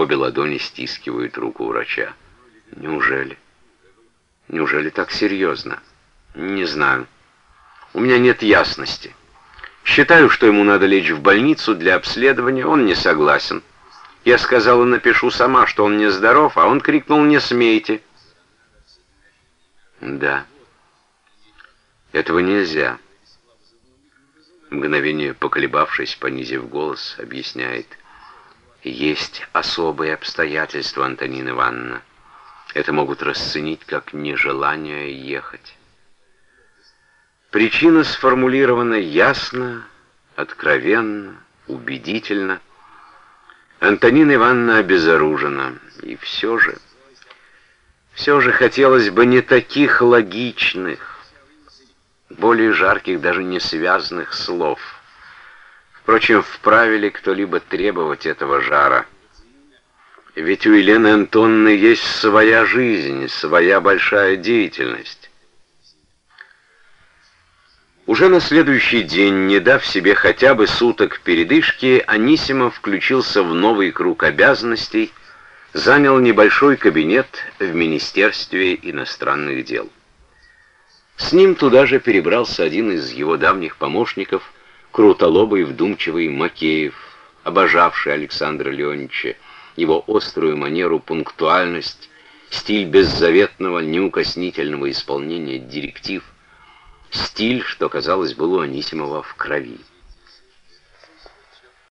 Обе ладони стискивают руку врача. Неужели? Неужели так серьезно? Не знаю. У меня нет ясности. Считаю, что ему надо лечь в больницу для обследования. Он не согласен. Я сказала, напишу сама, что он нездоров, а он крикнул «Не смейте!» Да, этого нельзя. Мгновение поколебавшись, понизив голос, объясняет. Есть особые обстоятельства, Антонина Ивановна. Это могут расценить как нежелание ехать. Причина сформулирована ясно, откровенно, убедительно. Антонина Ивановна обезоружена. И все же, все же хотелось бы не таких логичных, более жарких, даже не связанных слов. Впрочем, вправе ли кто-либо требовать этого жара? Ведь у Елены Антонны есть своя жизнь, своя большая деятельность. Уже на следующий день, не дав себе хотя бы суток передышки, Анисимов включился в новый круг обязанностей, занял небольшой кабинет в Министерстве иностранных дел. С ним туда же перебрался один из его давних помощников, крутолобый вдумчивый Макеев, обожавший Александра Леонидовича, его острую манеру, пунктуальность, стиль беззаветного, неукоснительного исполнения директив — Стиль, что, казалось, был у Анисимова в крови.